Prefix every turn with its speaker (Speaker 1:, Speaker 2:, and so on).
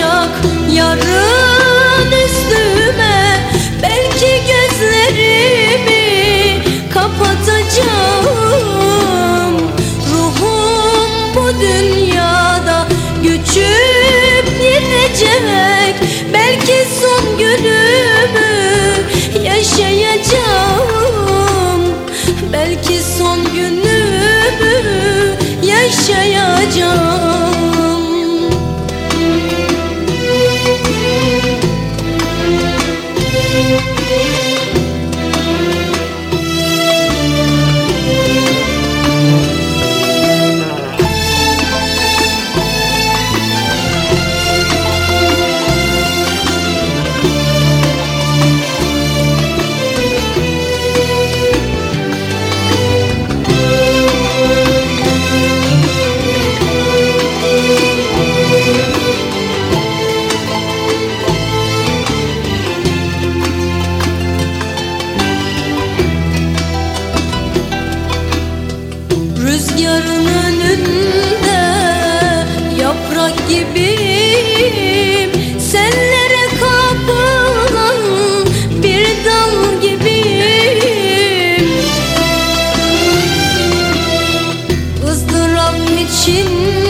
Speaker 1: doğmayacak yarın üstüme Belki gözlerimi kapatacağım. Ruhum bu dünyada göçüp gidecek. Belki son günümü yaşayacağım. Belki son günümü yaşayacağım Rüzgarın önünde yaprak gibiyim. Sellere kapılan bir dal gibiyim. Izdırap içinde